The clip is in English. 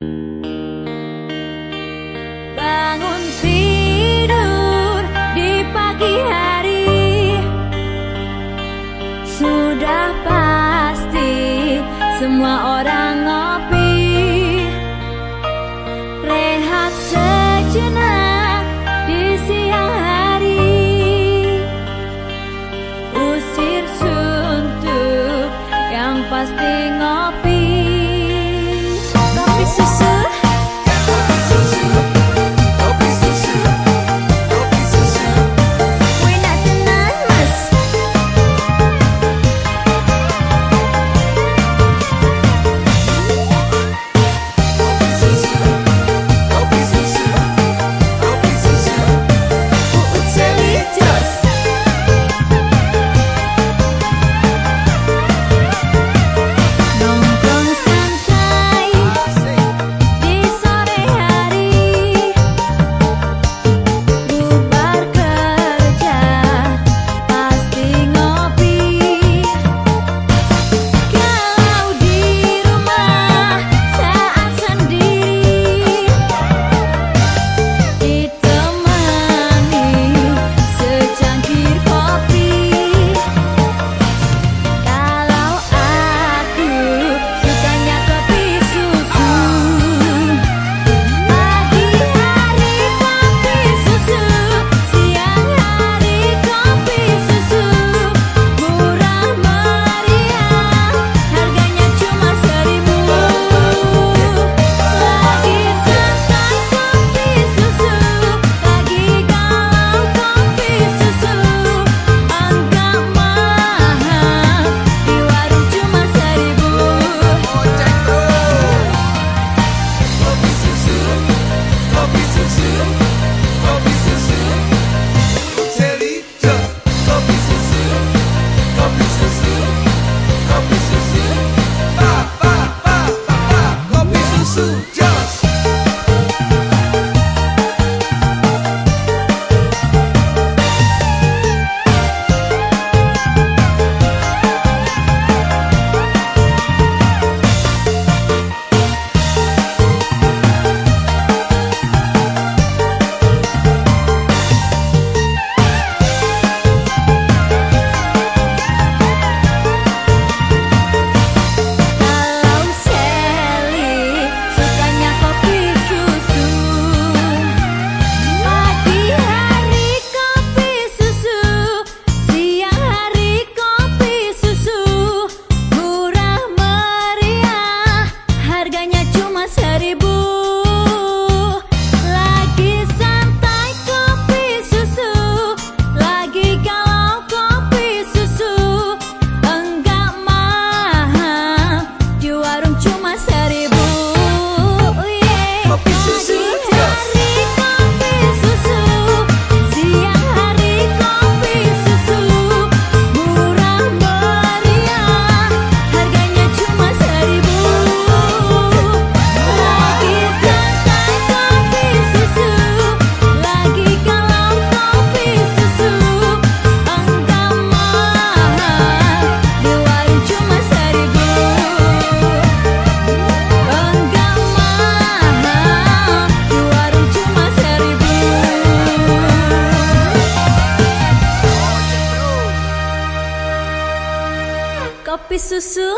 Bangun Kopi susu